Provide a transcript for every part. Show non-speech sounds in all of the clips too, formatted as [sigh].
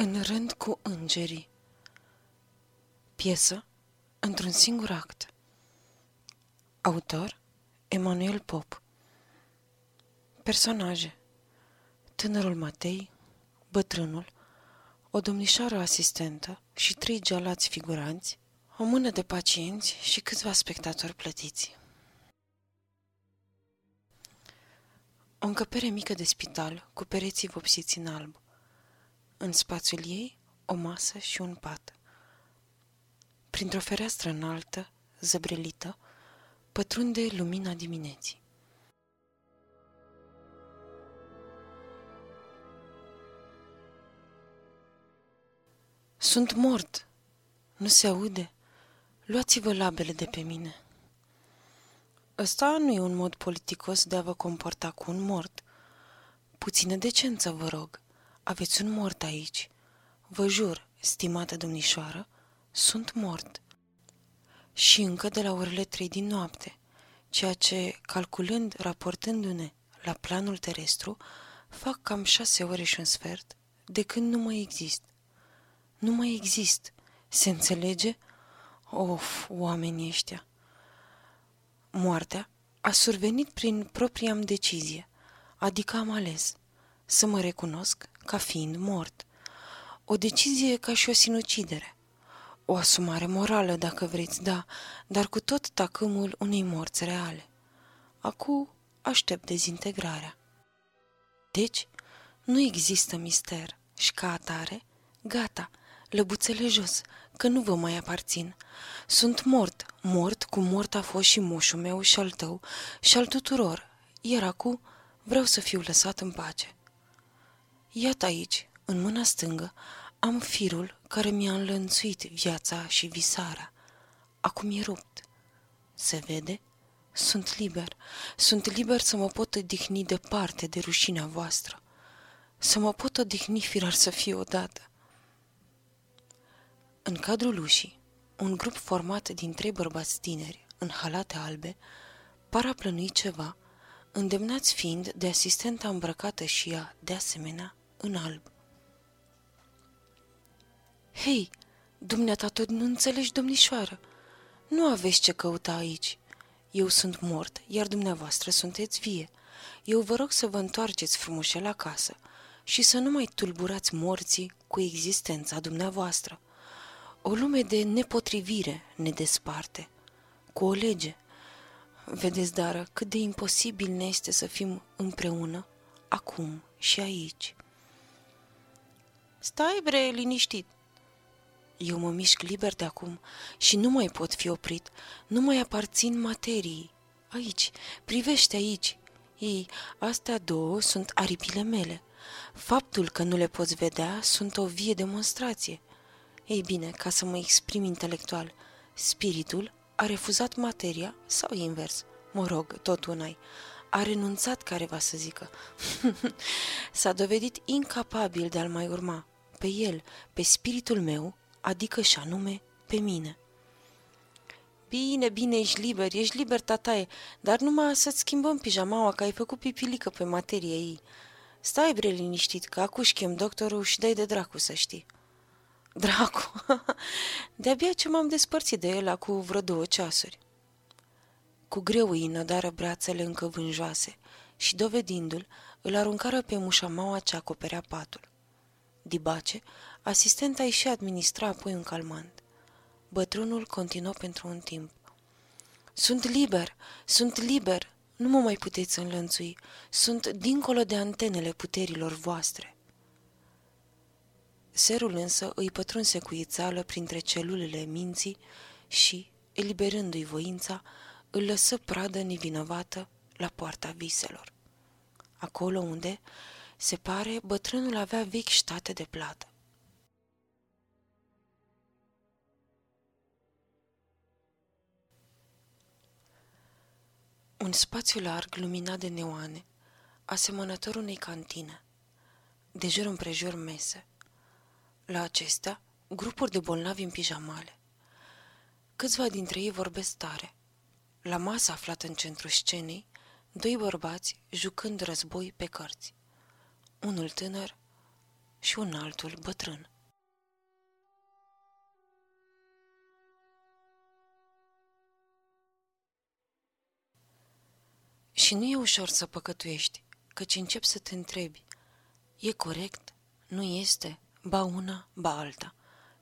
În rând cu îngerii Piesă într-un singur act Autor Emanuel Pop Personaje Tânărul Matei, bătrânul, o domnișoară asistentă și trei gealați figuranți, o mână de pacienți și câțiva spectatori plătiți. O încăpere mică de spital, cu pereții vopsiți în alb. În spațiul ei, o masă și un pat. Printr-o fereastră înaltă, zăbrelită, pătrunde lumina dimineții. Sunt mort. Nu se aude. Luați-vă labele de pe mine. Ăsta nu e un mod politicos de a vă comporta cu un mort. Puțină decență, vă rog. Aveți un mort aici. Vă jur, stimată domnișoară, sunt mort. Și încă de la orele trei din noapte, ceea ce, calculând, raportându-ne la planul terestru, fac cam șase ore și un sfert de când nu mai exist. Nu mai exist. Se înțelege? Of, oamenii ăștia! Moartea a survenit prin propria am decizie, adică am ales să mă recunosc ca fiind mort. O decizie ca și o sinucidere. O asumare morală, dacă vreți, da, dar cu tot tacâmul unei morți reale. Acu aștept dezintegrarea. Deci, nu există mister și ca atare, gata, lăbuțele jos, că nu vă mai aparțin. Sunt mort, mort cum mort a fost și moșul meu și al tău și al tuturor, iar acum vreau să fiu lăsat în pace. Iată aici, în mâna stângă, am firul care mi-a înlănțuit viața și visarea. Acum e rupt. Se vede? Sunt liber. Sunt liber să mă pot odihni departe de rușinea voastră. Să mă pot odihni firar să fie odată. În cadrul ușii, un grup format din trei bărbați tineri, în halate albe, par a plănui ceva, îndemnați fiind de asistenta îmbrăcată și ea, de asemenea, în alb. Hei, dumneata tot nu înțelegi, domnișoară. Nu aveți ce căuta aici. Eu sunt mort, iar dumneavoastră sunteți vie. Eu vă rog să vă întoarceți frumușel acasă și să nu mai tulburați morții cu existența dumneavoastră. O lume de nepotrivire ne desparte, cu o lege. Vedeți, dară, cât de imposibil ne este să fim împreună, acum și aici. Stai, bre, liniștit. Eu mă mișc liber de acum și nu mai pot fi oprit, nu mai aparțin materiei. Aici, privește aici. Ei, astea două sunt aripile mele. Faptul că nu le poți vedea sunt o vie demonstrație. Ei bine, ca să mă exprim intelectual, spiritul a refuzat materia sau invers, mă rog, tot unai, a renunțat careva să zică. [laughs] S-a dovedit incapabil de a-l mai urma, pe el, pe spiritul meu, adică și anume pe mine. Bine, bine, ești liber, ești liber, tataie, dar numai să-ți schimbăm pijamaua, că ai făcut pipilică pe materie ei. Stai, bre, liniștit, că acu chem doctorul și dai de dracu să știi. Dracu, [laughs] de-abia ce m-am despărțit de el cu vreo două ceasuri. Cu greu îi nădară brațele încă vânjoase și, dovedindu-l, îl aruncară pe mușamaua ce acoperea patul. Dibace, asistenta îi și administra apoi un calmant. Bătrânul continuă pentru un timp. Sunt liber, sunt liber, nu mă mai puteți înlănțui, sunt dincolo de antenele puterilor voastre. Serul însă îi pătrunse cu ițeală printre celulele minții și, eliberându-i voința, îl lăsă pradă nevinovată la poarta viselor. Acolo unde, se pare, bătrânul avea vechi ștate de plată. Un spațiu larg luminat de neoane, asemănător unei cantine. De jur împrejur mese – la acestea, grupuri de bolnavi în pijamale. Câțiva dintre ei vorbesc tare. La masa aflată în centrul scenei, doi bărbați jucând război pe cărți. Unul tânăr, și un altul bătrân. Și nu e ușor să păcătuiești, căci începi să te întrebi. E corect? Nu este? Ba una, ba alta.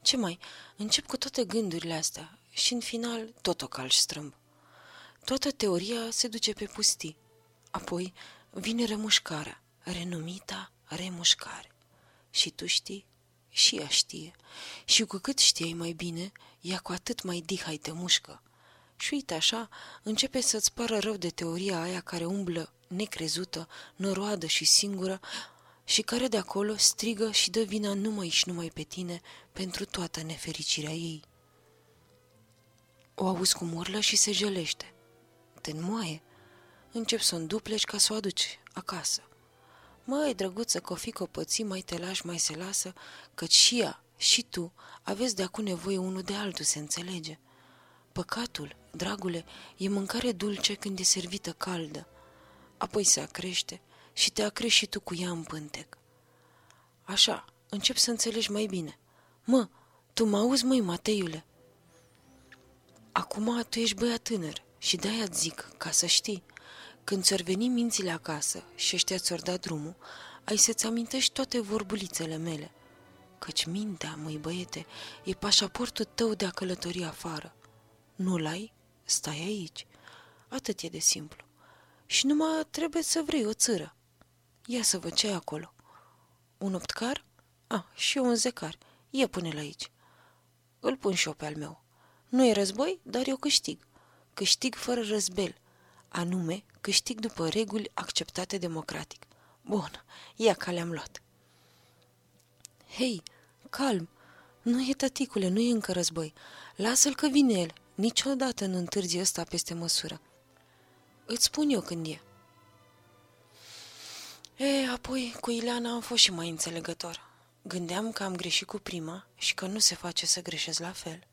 Ce mai? Încep cu toate gândurile astea și în final tot o calci strâmb. Toată teoria se duce pe pustii. Apoi vine remușcarea, renumita remușcare. Și tu știi, și ea știe. Și cu cât știai mai bine, ea cu atât mai dihai te mușcă. Și uite așa, începe să-ți pară rău de teoria aia care umblă necrezută, noroadă și singură, și care de acolo strigă și dă vina numai și numai pe tine pentru toată nefericirea ei. O auzi cum urlă și se jelește. Te înmoaie. Încep să o îndupleci ca să o aduci acasă. Măi, drăguță, că o fi copății, mai te lași, mai se lasă, căci și ea, și tu, aveți de acum nevoie unul de altul, se înțelege. Păcatul, dragule, e mâncare dulce când e servită caldă. Apoi se acrește și te acrești și tu cu ea în pântec. Așa, încep să înțelegi mai bine. Mă, tu mă auzi, măi, Mateiule? Acum tu ești băiat tânăr și de-aia zic, ca să știi, când ți-or veni mințile acasă și ăștia ți-or da drumul, ai să-ți amintești toate vorbulițele mele. Căci mintea, măi băiete, e pașaportul tău de a călători afară. Nu-l ai? Stai aici. Atât e de simplu. Și numai trebuie să vrei o țără. Ia să văd ce acolo. Un optcar? Ah, și un zecar. Ia pune-l aici. Îl pun și eu pe al meu. Nu e război, dar eu câștig. Câștig fără răzbel. Anume, câștig după reguli acceptate democratic. Bun, ia că le-am luat. Hei, calm, nu e tăticule, nu e încă război. Lasă-l că vine el. Niciodată nu întârzi ăsta peste măsură. Îți spun eu când e. E, apoi, cu Ileana am fost și mai înțelegător. Gândeam că am greșit cu prima și că nu se face să greșesc la fel.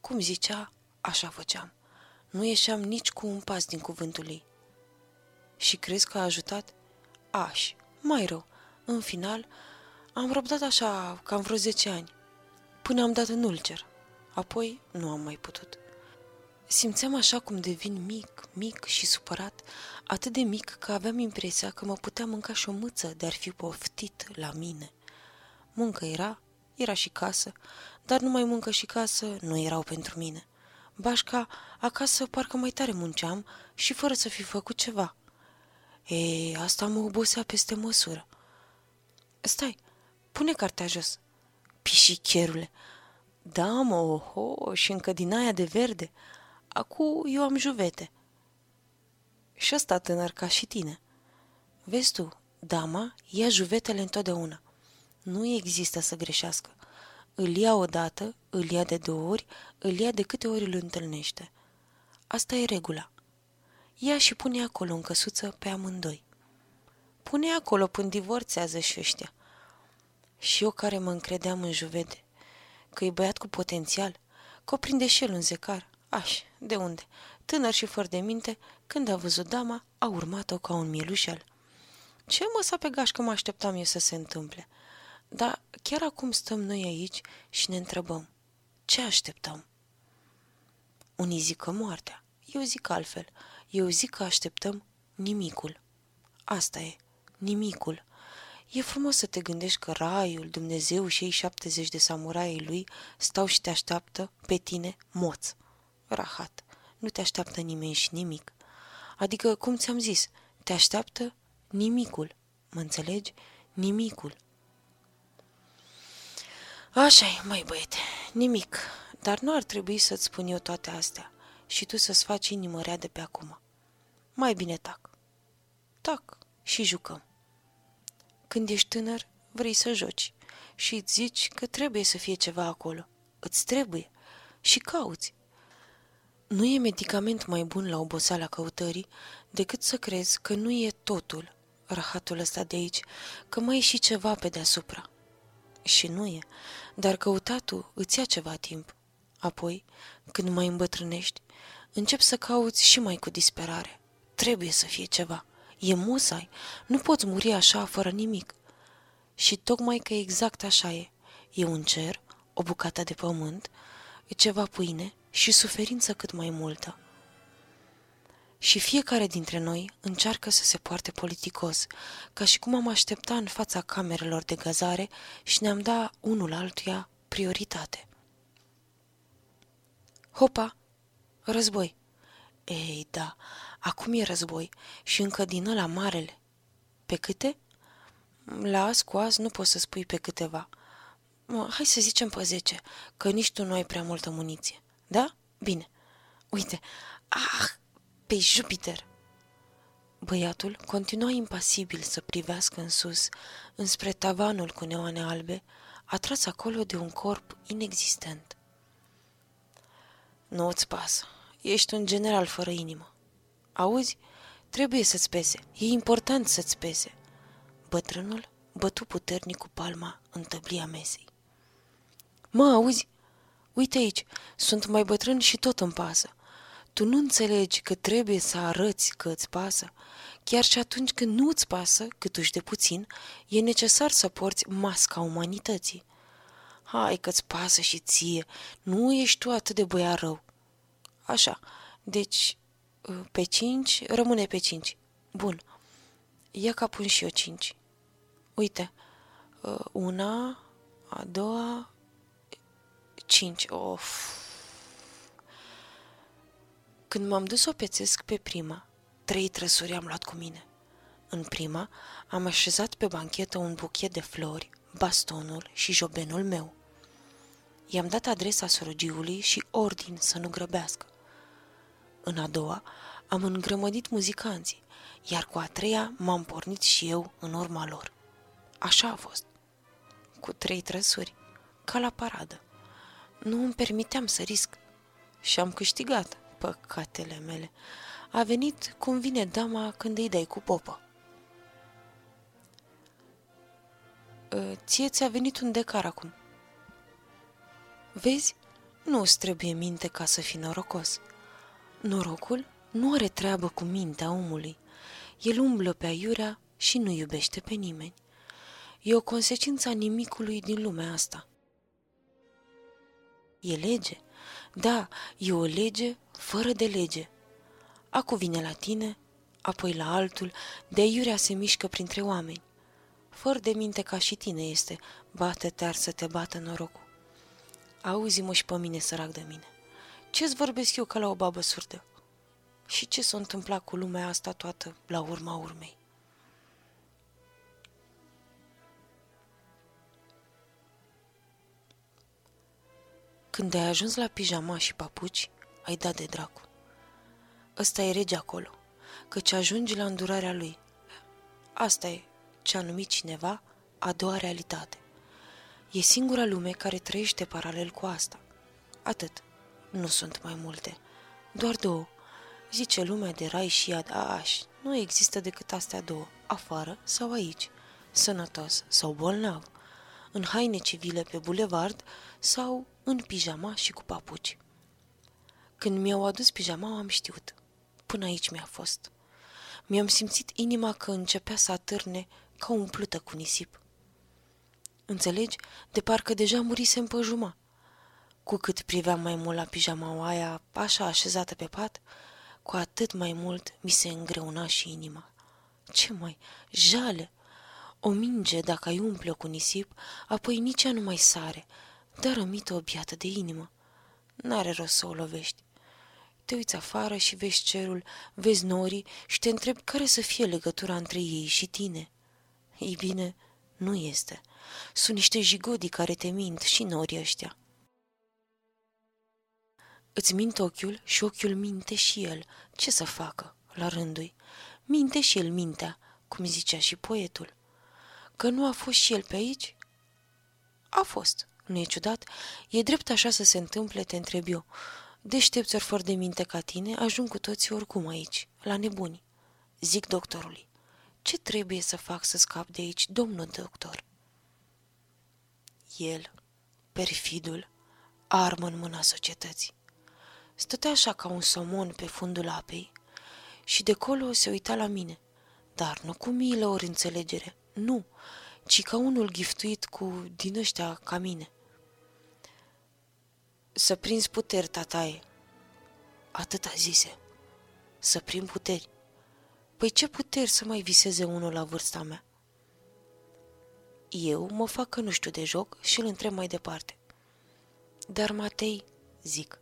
Cum zicea, așa făceam. Nu ieșeam nici cu un pas din cuvântul ei. Și crezi că a ajutat? Aș, mai rău. În final, am răbdat așa cam vreo 10 ani, până am dat în ulcer. Apoi nu am mai putut. Simțeam așa cum devin mic, mic și supărat, atât de mic că aveam impresia că mă putea mânca și o mâță de ar fi poftit la mine. Muncă era, era și casă, dar numai muncă și casă nu erau pentru mine. Bașca, acasă parcă mai tare munceam și fără să fi făcut ceva. E, asta mă obosea peste măsură. Stai, pune cartea jos. Pișicherule! Da, mă, oho, și încă din aia de verde. Acu eu am juvete. Și ăsta tânăr ca și tine. Vezi tu, dama ia juvetele întotdeauna. Nu există să greșească. Îl ia odată, îl ia de două ori, îl ia de câte ori îl întâlnește. Asta e regula. Ia și pune acolo în căsuță pe amândoi. Pune acolo până divorțează și ăștia. Și eu care mă încredeam în juvede, că e băiat cu potențial, că o prinde și el un zecar. Aș, de unde? Tânăr și fără de minte, când a văzut dama, a urmat-o ca un mielușel. Ce mă pe gașcă mă așteptam eu să se întâmple? Dar chiar acum stăm noi aici și ne întrebăm, ce așteptăm? Unii zic că moartea, eu zic altfel, eu zic că așteptăm nimicul. Asta e, nimicul. E frumos să te gândești că raiul, Dumnezeu și ei 70 de samurai lui stau și te așteaptă pe tine moț. Rahat, nu te așteaptă nimeni și nimic. Adică, cum ți-am zis, te așteaptă nimicul. Mă înțelegi? Nimicul. Așa e, mai băiete, nimic. Dar nu ar trebui să-ți spun eu toate astea și tu să-ți faci inimă rea de pe acum. Mai bine tac. Tac și jucăm. Când ești tânăr, vrei să joci și îți zici că trebuie să fie ceva acolo. Îți trebuie și cauți. Nu e medicament mai bun la oboseala căutării decât să crezi că nu e totul, rahatul ăsta de aici, că mai e și ceva pe deasupra. Și nu e, dar căutatul îți ia ceva timp. Apoi, când mai îmbătrânești, încep să cauți și mai cu disperare. Trebuie să fie ceva. E musai. Nu poți muri așa fără nimic. Și tocmai că exact așa e. E un cer, o bucată de pământ, ceva pâine și suferință cât mai multă. Și fiecare dintre noi încearcă să se poarte politicos, ca și cum am aștepta în fața camerelor de gazare și ne-am da unul altuia prioritate. Hopa! Război! Ei, da, acum e război și încă din ăla marele. Pe câte? La azi cu azi nu poți să spui pe câteva. Hai să zicem pe zece, că nici tu nu ai prea multă muniție. Da? Bine. Uite. Ah, pe Jupiter! Băiatul continua impasibil să privească în sus, înspre tavanul cu neoane albe, atras acolo de un corp inexistent. Nu-ți pasă. Ești un general fără inimă. Auzi? Trebuie să-ți pese. E important să-ți pese. Bătrânul bătu puternic cu palma în tăblia mesei. Mă, auzi? Uite aici, sunt mai bătrân și tot îmi pasă. Tu nu înțelegi că trebuie să arăți că îți pasă. Chiar și atunci când nu îți pasă, câtuși de puțin, e necesar să porți masca umanității. Hai că-ți pasă și ție, nu ești tu atât de băiat rău. Așa, deci pe cinci, rămâne pe cinci. Bun, ia ca pun și eu cinci. Uite, una, a doua, cinci. Of, când m-am dus să o pețesc pe prima, trei trăsuri am luat cu mine. În prima, am așezat pe banchetă un buchet de flori, bastonul și jobenul meu. I-am dat adresa sorogiului și ordin să nu grăbească. În a doua, am îngrămădit muzicanții, iar cu a treia m-am pornit și eu în urma lor. Așa a fost. Cu trei trăsuri, ca la paradă. Nu îmi permiteam să risc și am câștigat păcatele mele. A venit cum vine dama când îi dai cu popă. Ă, ție ți-a venit un decar acum. Vezi? Nu îți trebuie minte ca să fii norocos. Norocul nu are treabă cu mintea omului. El umblă pe aiurea și nu iubește pe nimeni. E o consecință a nimicului din lumea asta. E lege. Da, e o lege fără de lege. Acu vine la tine, apoi la altul, de iurea se mișcă printre oameni. Fără de minte ca și tine este, bate-te să te bată norocul. Auzi-mă și pe mine, sărac de mine. Ce-ți vorbesc eu ca la o babă surdă? Și ce s-a întâmplat cu lumea asta toată la urma urmei? Când ai ajuns la pijama și papuci, ai dat de dracu. Ăsta e rege acolo, căci ajungi la îndurarea lui. Asta e ce a numit cineva a doua realitate. E singura lume care trăiește paralel cu asta. Atât. Nu sunt mai multe. Doar două. Zice lumea de rai și iad. Aș, nu există decât astea două, afară sau aici. Sănătos sau bolnav. În haine civile pe bulevard sau în pijama și cu papuci. Când mi-au adus pijama, am știut. Până aici mi-a fost. Mi-am simțit inima că începea să atârne ca umplută cu nisip. Înțelegi? De parcă deja murisem pe juma. Cu cât priveam mai mult la pijama aia, așa așezată pe pat, cu atât mai mult mi se îngreuna și inima. Ce mai? Jale! O minge, dacă ai umple cu nisip, apoi nici ea nu mai sare, dar rămită o biată de inimă. N-are rost să o lovești. Te uiți afară și vezi cerul, vezi norii și te întrebi care să fie legătura între ei și tine. Ei bine, nu este. Sunt niște jigodi care te mint și norii ăștia. Îți mint ochiul și ochiul minte și el. Ce să facă, la rândul Minte și el mintea, cum zicea și poetul. Că nu a fost și el pe aici? A fost. Nu e ciudat? E drept așa să se întâmple, te întreb eu. Deștepți ori fără de minte ca tine, ajung cu toții oricum aici, la nebuni. Zic doctorului. Ce trebuie să fac să scap de aici, domnul doctor? El, perfidul, armă în mâna societății. Stătea așa ca un somon pe fundul apei și de colo se uita la mine, dar nu cu milă ori înțelegere, nu, ci ca unul giftuit cu din ăștia ca mine. Să prinzi puteri, tataie. Atâta zise. Să prind puteri. Păi ce puteri să mai viseze unul la vârsta mea? Eu mă fac că nu știu de joc și îl întreb mai departe. Dar Matei, zic,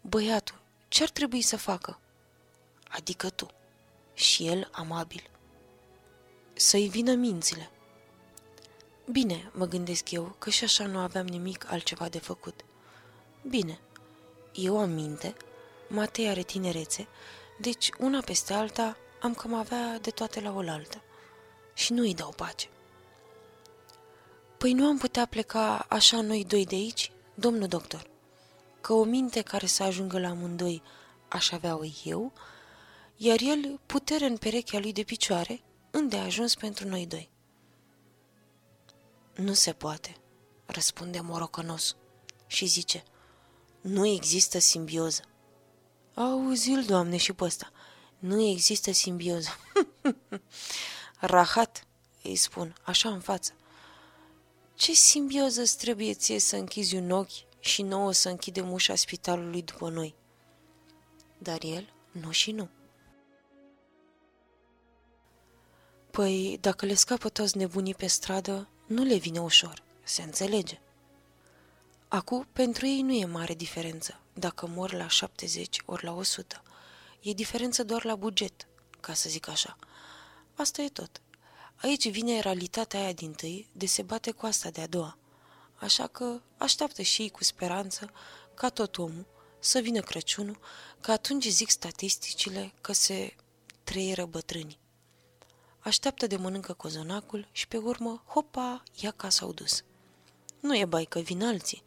băiatul, ce-ar trebui să facă? Adică tu. Și el amabil. Să-i vină mințile. Bine, mă gândesc eu, că și așa nu aveam nimic altceva de făcut. Bine, eu am minte, Matei are tinerețe, deci una peste alta am cam avea de toate la oaltă. Și nu îi dau pace. Păi nu am putea pleca așa noi doi de aici, domnul doctor? Că o minte care să ajungă la amândoi aș avea-o eu, iar el putere în perechea lui de picioare, unde a ajuns pentru noi doi. Nu se poate, răspunde morocănos și zice, nu există simbioză. Auzi-l, doamne, și pe ăsta. Nu există simbioză. [laughs] Rahat, îi spun, așa în față. Ce simbioză îți trebuie ție să închizi un ochi și nouă să închidem ușa spitalului după noi? Dar el, nu și nu. Păi, dacă le scapă toți nebunii pe stradă, nu le vine ușor, se înțelege. Acu, pentru ei nu e mare diferență, dacă mor la 70 ori la 100. E diferență doar la buget, ca să zic așa. Asta e tot. Aici vine realitatea aia din tâi de se bate cu asta de-a doua. Așa că așteaptă și ei cu speranță, ca tot omul, să vină Crăciunul, că atunci zic statisticile că se treieră bătrânii. Așteaptă de mănâncă cozonacul și pe urmă, hopa, ia ca s-au dus. Nu e bai că vin alții.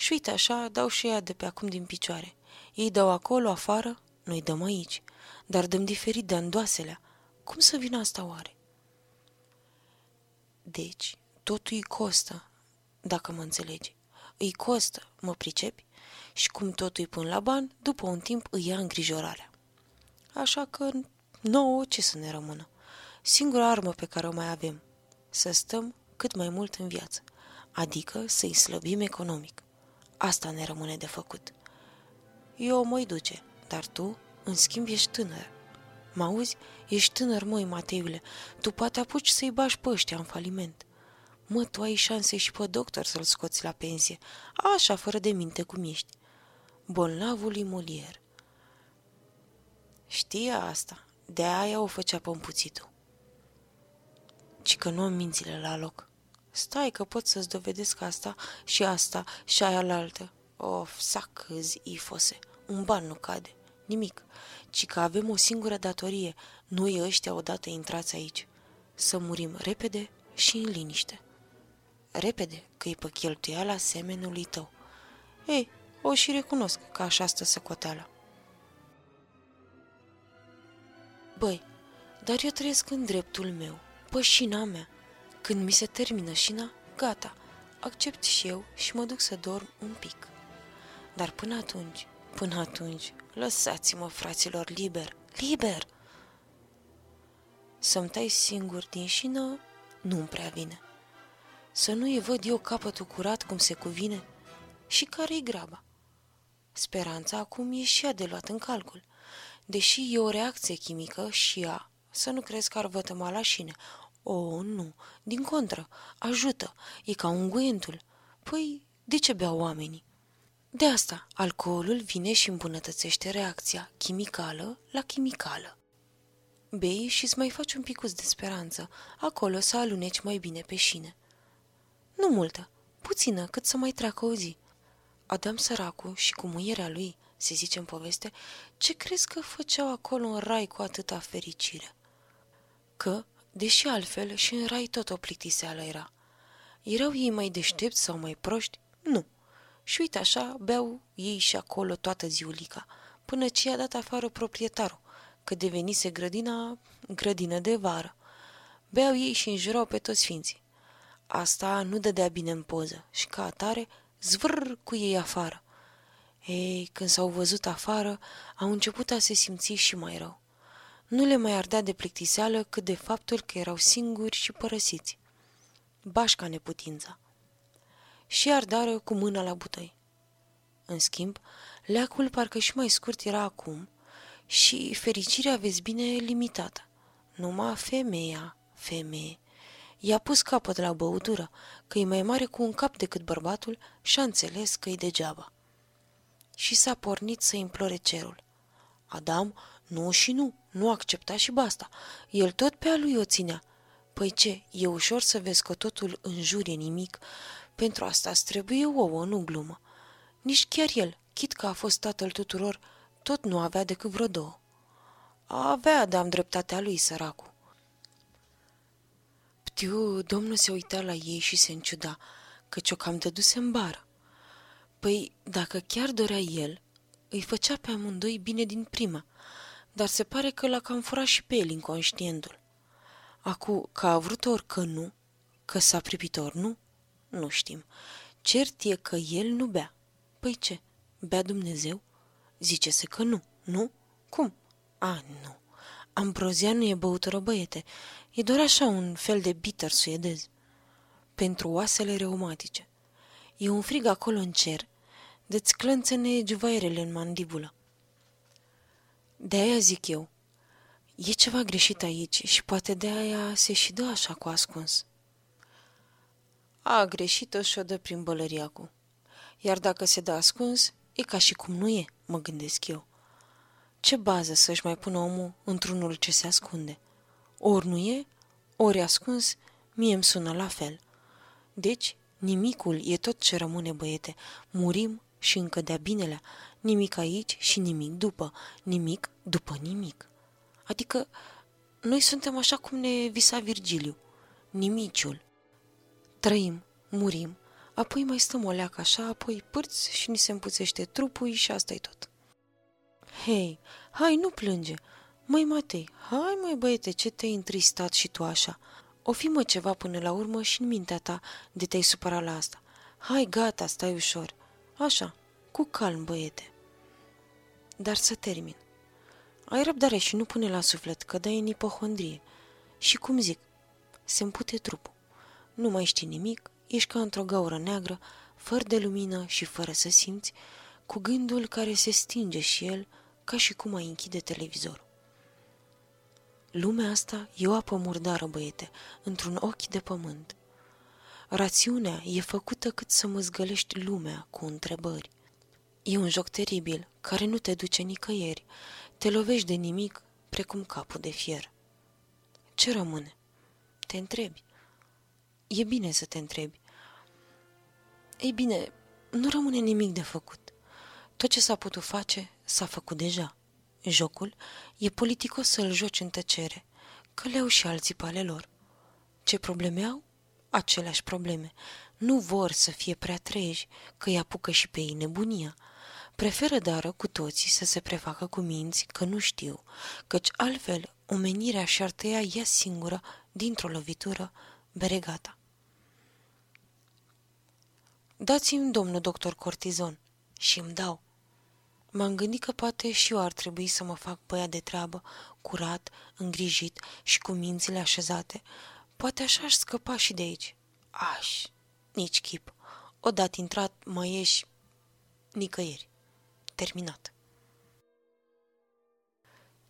Și uite așa, dau și ea de pe acum din picioare. Ei dau acolo, afară, noi dăm aici. Dar dăm diferit de andoaselea. Cum să vină asta oare? Deci, totul îi costă, dacă mă înțelegi. Îi costă, mă pricepi? Și cum totul îi pun la ban, după un timp îi ia îngrijorarea. Așa că nouă ce să ne rămână? Singura armă pe care o mai avem, să stăm cât mai mult în viață, adică să-i slăbim economic. Asta ne rămâne de făcut. Eu mă duce, dar tu, în schimb, ești tânăr. Mă auzi? Ești tânăr, măi, Mateiule. Tu poate apuci să-i bași pe ăștia în faliment. Mă, tu ai șanse și pe doctor să-l scoți la pensie. Așa, fără de minte cum ești. Bolnavul Molier. Știa asta. De aia o făcea pămpuțitul. Ci că nu am mințile la loc. Stai că pot să-ți dovedesc asta și asta și aia la altă. Of, sacâzi, ifose. Un ban nu cade. Nimic ci că avem o singură datorie, noi ăștia odată intrați aici, să murim repede și în liniște. Repede, că e pe cheltuiala semenului tău. Ei, o și recunosc că așa stă săcoteala. Băi, dar eu trăiesc în dreptul meu, pe șina mea. Când mi se termină șina, gata, accept și eu și mă duc să dorm un pic. Dar până atunci, până atunci, Lăsați-mă, fraților, liber, liber! Să-mi tai singur din șină nu-mi prea vine. Să nu-i văd eu capătul curat cum se cuvine. Și care-i graba? Speranța acum e și ea de luat în calcul. Deși e o reacție chimică și ea, să nu crezi că ar vătăma la șine. O, nu, din contră, ajută, e ca unguentul. Păi, de ce beau oamenii? De asta, alcoolul vine și îmbunătățește reacția chimicală la chimicală. Bei și îți mai faci un picuț de speranță, acolo să aluneci mai bine pe șine. Nu multă, puțină, cât să mai treacă o zi. Adam săracu și cu muierea lui, se zice în poveste, ce crezi că făceau acolo în rai cu atâta fericire? Că, deși altfel, și în rai tot o plictiseală era. Erau ei mai deștepți sau mai proști? Nu. Și uite așa, beau ei și acolo toată ziulica, până ce i-a dat afară proprietarul, că devenise grădina grădină de vară. Beau ei și înjurau pe toți ființii. Asta nu dădea bine în poză și ca atare zvâr cu ei afară. Ei, când s-au văzut afară, au început a se simți și mai rău. Nu le mai ardea de plictiseală cât de faptul că erau singuri și părăsiți. bașca neputința. Și ardară cu mâna la butăi. În schimb, leacul parcă și mai scurt era acum și fericirea, vezi bine, limitată. Numai femeia, femeie. I-a pus capăt la băutură, că e mai mare cu un cap decât bărbatul și a înțeles că e degeaba. Și s-a pornit să implore cerul. Adam, nu și nu, nu accepta și basta. El tot pe a lui o ținea. Păi ce, e ușor să vezi că totul în jur e nimic. Pentru asta îți trebuie ouă, nu glumă. Nici chiar el, chit că a fost tatăl tuturor, tot nu avea decât vreo două. Avea Adam dreptatea lui, săracu. Ptiu, domnul se uita la ei și se înciuda, căci o cam dăduse în bară. Păi, dacă chiar dorea el, îi făcea pe amândoi bine din prima, dar se pare că l-a cam furat și pe el inconștientul. Acu, că a vrut ori că nu, că s-a pripit ori nu, nu știm. Cert e că el nu bea. Păi ce, bea Dumnezeu? Zice-se că nu, nu? Cum? A, nu. Ambrozia nu e băutură băiete, e doar așa un fel de bitter suedez. Pentru oasele reumatice. E un frig acolo în cer, de-ți clănțene juvaierele în mandibulă. De-aia zic eu, e ceva greșit aici și poate de-aia se și dă așa cu ascuns. A greșit-o și o dă prin bălăriacu. Iar dacă se dă ascuns, e ca și cum nu e, mă gândesc eu. Ce bază să-și mai pună omul într-unul ce se ascunde? Ori nu e, ori ascuns, mie îmi sună la fel. Deci, nimicul e tot ce rămâne, băiete. Murim și încă de-a binelea. Nimic aici și nimic după. Nimic după nimic. Adică, noi suntem așa cum ne visa Virgiliu. Nimiciul. Trăim, murim, apoi mai stăm o leacă așa, apoi pârți și ni se împuțește trupul și asta e tot. Hei, hai, nu plânge. Măi, Matei, hai, măi, băiete, ce te-ai întristat și tu așa? O fi mă ceva până la urmă și în mintea ta de te-ai supărat la asta. Hai, gata, stai ușor. Așa, cu calm, băiete. Dar să termin. Ai răbdare și nu pune la suflet că dai în ipohondrie. Și cum zic, se împute trupul. Nu mai știi nimic, ești ca într-o gaură neagră, fără de lumină și fără să simți, cu gândul care se stinge și el, ca și cum ai închide televizorul. Lumea asta e o apă murdară, băiete, într-un ochi de pământ. Rațiunea e făcută cât să măzgălești lumea cu întrebări. E un joc teribil, care nu te duce nicăieri. Te lovești de nimic, precum capul de fier. Ce rămâne? Te întrebi. E bine să te întrebi. Ei bine, nu rămâne nimic de făcut. Tot ce s-a putut face, s-a făcut deja. Jocul e politicos să-l joci în tăcere, că le au și alții pe ale lor. Ce probleme au? Aceleași probleme. Nu vor să fie prea treji, că îi apucă și pe ei nebunia. Preferă dară cu toții să se prefacă cu minți că nu știu, căci altfel omenirea și-ar tăia ea singură, dintr-o lovitură, beregata. Dați-mi, domnul doctor Cortizon, și îmi dau. M-am gândit că poate și eu ar trebui să mă fac băiat de treabă, curat, îngrijit și cu mințile așezate. Poate așa aș scăpa și de aici. Aș, nici chip. Odată intrat, mai ieși nicăieri. Terminat.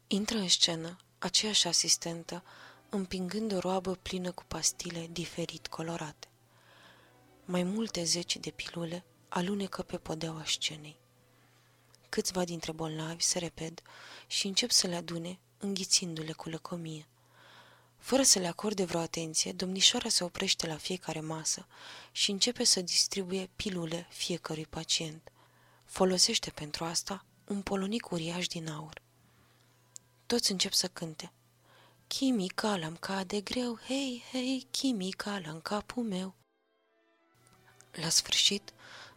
Intră în scenă aceeași asistentă, împingând o roabă plină cu pastile diferit colorate. Mai multe zeci de pilule alunecă pe podeaua scenei. Câțiva dintre bolnavi se reped și încep să le adune, înghițindu-le cu lăcomie. Fără să le acorde vreo atenție, domnișoara se oprește la fiecare masă și începe să distribuie pilule fiecărui pacient. Folosește pentru asta un polonic uriaș din aur. Toți încep să cânte. Chimica la cade greu, hei, hei, chimica la în capul meu. La sfârșit,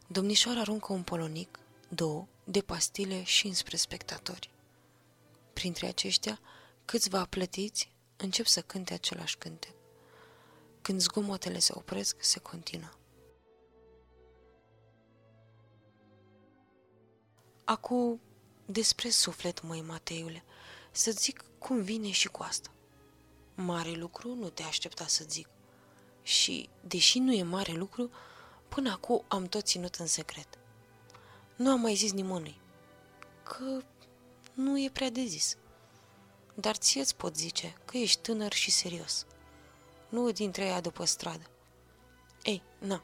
domnișoara aruncă un polonic, două, de pastile și înspre spectatori. Printre aceștia, câțiva plătiți încep să cânte același cânte. Când zgomotele se opresc, se continuă. Acu, despre suflet, măi, Mateiule, să zic cum vine și cu asta. Mare lucru nu te aștepta să zic. și, deși nu e mare lucru, până acum am tot ținut în secret. Nu am mai zis nimănui, că nu e prea de zis. Dar ție îți pot zice că ești tânăr și serios. Nu dintre ea după stradă. Ei, na,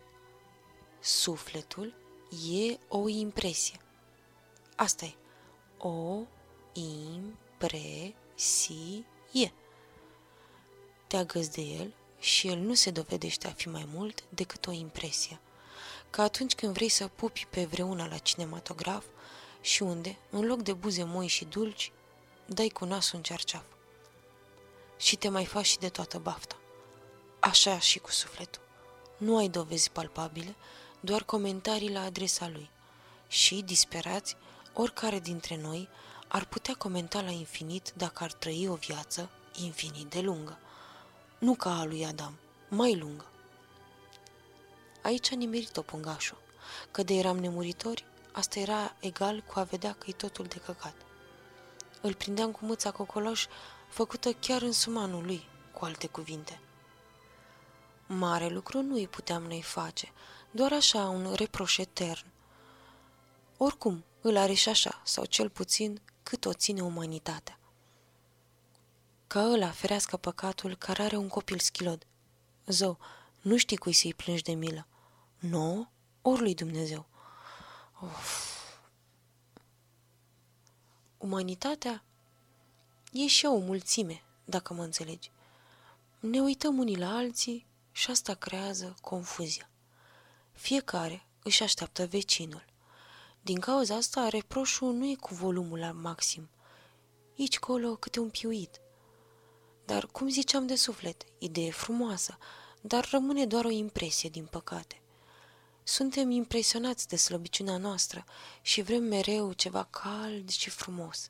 sufletul e o impresie. Asta e. O impresie. Te agăzi de el și el nu se dovedește a fi mai mult decât o impresie. Ca atunci când vrei să pupi pe vreuna la cinematograf și unde, în loc de buze moi și dulci, dai cu nasul în cerceaf. Și te mai faci și de toată bafta. Așa și cu sufletul. Nu ai dovezi palpabile, doar comentarii la adresa lui. Și, disperați, oricare dintre noi ar putea comenta la infinit dacă ar trăi o viață infinit de lungă. Nu ca a lui Adam, mai lungă. Aici a nimerit-o pungașul, că de eram nemuritori, asta era egal cu a vedea că-i totul de căcat. Îl prindeam cu mâța cocoloș, făcută chiar în sumanul lui, cu alte cuvinte. Mare lucru nu îi puteam noi face, doar așa un reproș etern. Oricum, îl areș și așa, sau cel puțin cât o ține umanitatea. Ca ăla, ferească păcatul, care are un copil schilod. Zău, nu știi cui să-i plângi de milă. Nu? Ori lui Dumnezeu. Of. Umanitatea e și o mulțime, dacă mă înțelegi. Ne uităm unii la alții și asta creează confuzia. Fiecare își așteaptă vecinul. Din cauza asta, reproșul nu e cu volumul la maxim. Aici colo câte un piuit. Dar, cum ziceam de suflet, idee frumoasă, dar rămâne doar o impresie, din păcate. Suntem impresionați de slăbiciunea noastră și vrem mereu ceva cald și frumos.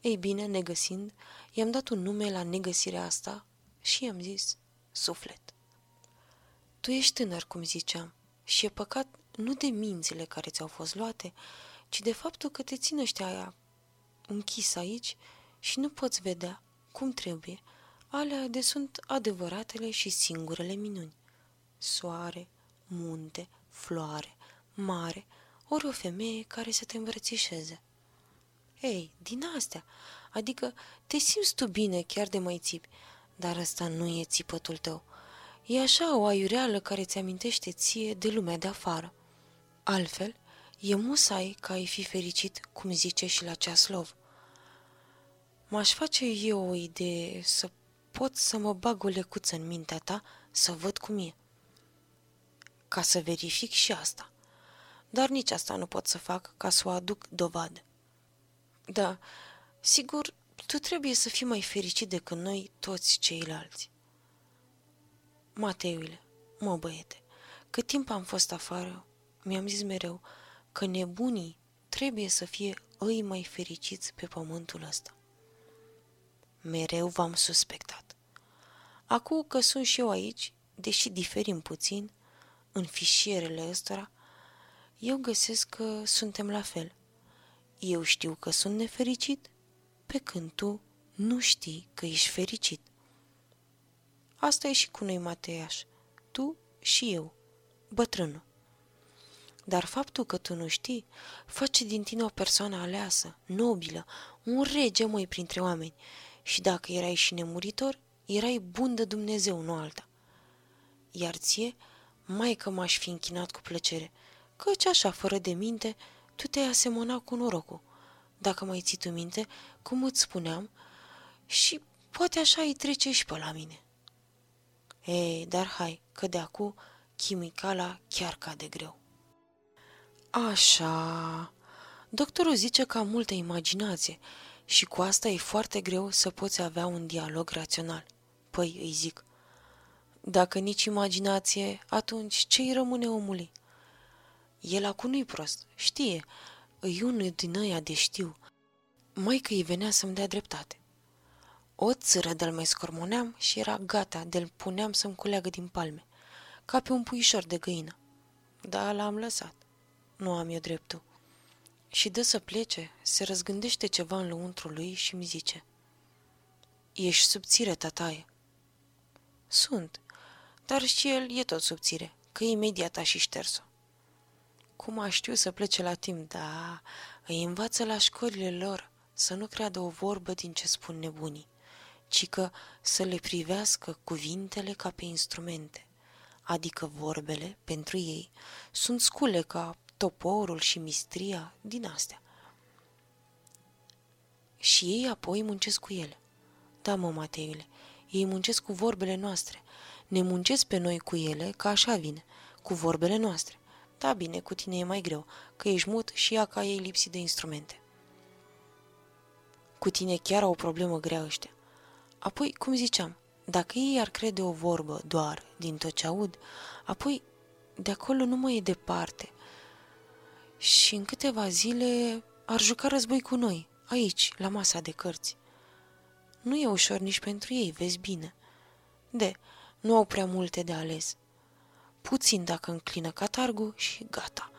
Ei bine, negăsind, i-am dat un nume la negăsirea asta și i-am zis suflet. Tu ești tânăr, cum ziceam, și e păcat nu de mințile care ți-au fost luate, ci de faptul că te țin ăștia aia închis aici și nu poți vedea, cum trebuie, alea de sunt adevăratele și singurele minuni. Soare, munte, floare, mare, ori o femeie care să te îmbrățișeze. Ei, din astea, adică te simți tu bine chiar de mai țipi, dar ăsta nu e țipătul tău. E așa o aiureală care ți amintește ție de lumea de afară. Altfel, e musai ca ai fi fericit, cum zice și la ceaslov. M-aș face eu o idee să pot să mă bag o lecuță în mintea ta să văd cum e. Ca să verific și asta. Dar nici asta nu pot să fac ca să o aduc dovadă. Da, sigur, tu trebuie să fii mai fericit decât noi toți ceilalți. Mateule, mă băiete, cât timp am fost afară, mi-am zis mereu că nebunii trebuie să fie îi mai fericiți pe pământul ăsta. Mereu v-am suspectat. Acum că sunt și eu aici, deși diferim puțin, în fișierele ăstora, eu găsesc că suntem la fel. Eu știu că sunt nefericit, pe când tu nu știi că ești fericit. Asta e și cu noi, Mateiaș, tu și eu, bătrânul. Dar faptul că tu nu știi face din tine o persoană aleasă, nobilă, un rege, măi, printre oameni. Și dacă erai și nemuritor, erai bun de Dumnezeu, nu alta. Iar ție, mai că m-aș fi închinat cu plăcere, căci așa, fără de minte, tu te-ai asemănat cu norocul. Dacă mai ții tu minte, cum îți spuneam, și poate așa îi trece și pe la mine. Ei, dar hai, că de acum chimicala chiar cade greu. Așa. Doctorul zice că am multă imaginație și cu asta e foarte greu să poți avea un dialog rațional. Păi, îi zic, dacă nici imaginație, atunci ce îi rămâne omului? El acum nu-i prost, știe, îi unul din ăia de știu. Mai că îi venea să-mi dea dreptate. O țără de-l mai scormoneam și era gata de-l puneam să-mi culeagă din palme, ca pe un puișor de găină. Dar l-am lăsat nu am eu dreptul. Și dă să plece, se răzgândește ceva în lăuntru lui și mi zice Ești subțire, tataie. Sunt. Dar și el e tot subțire, că imediat a și șters-o. Cum a știu să plece la timp, da, îi învață la școlile lor să nu creadă o vorbă din ce spun nebunii, ci că să le privească cuvintele ca pe instrumente, adică vorbele, pentru ei, sunt scule ca toporul și mistria din astea. Și ei apoi muncesc cu ele. Da, mă, Mateile, ei muncesc cu vorbele noastre. Ne muncesc pe noi cu ele, ca așa vine, cu vorbele noastre. Da, bine, cu tine e mai greu, că ești mut și ea ca ei lipsi de instrumente. Cu tine chiar au o problemă grea ăștia. Apoi, cum ziceam, dacă ei ar crede o vorbă doar din tot ce aud, apoi de acolo nu mai e departe. Și în câteva zile ar juca război cu noi, aici, la masa de cărți. Nu e ușor nici pentru ei, vezi bine. De, nu au prea multe de ales. Puțin dacă înclină catargul și gata.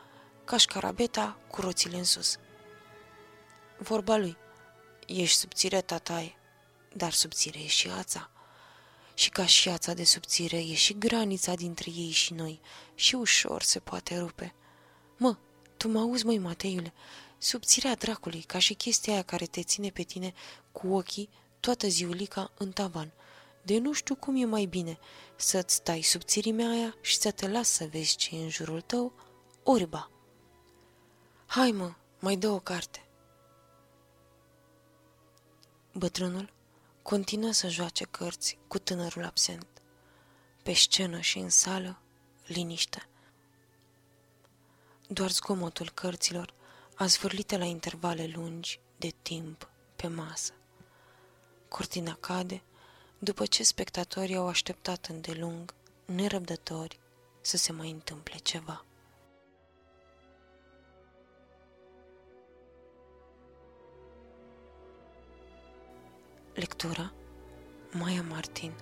Cașcarabeta cu roțile în sus. Vorba lui. Ești subțire, tataie, dar subțire e și ața. Și ca și ața de subțire e și granița dintre ei și noi și ușor se poate rupe. Mă, tu mă auzi, măi, Mateiule, subțirea dracului, ca și chestia aia care te ține pe tine cu ochii toată ziulica în tavan. De nu știu cum e mai bine, să-ți stai subțirimea aia și să te las să vezi ce e în jurul tău, orba. Hai mă, mai dă o carte. Bătrânul continuă să joace cărți cu tânărul absent. Pe scenă și în sală, liniște. Doar zgomotul cărților a zvârlite la intervale lungi de timp pe masă. Cortina cade după ce spectatorii au așteptat îndelung, nerăbdători, să se mai întâmple ceva. Lectura Maia Martin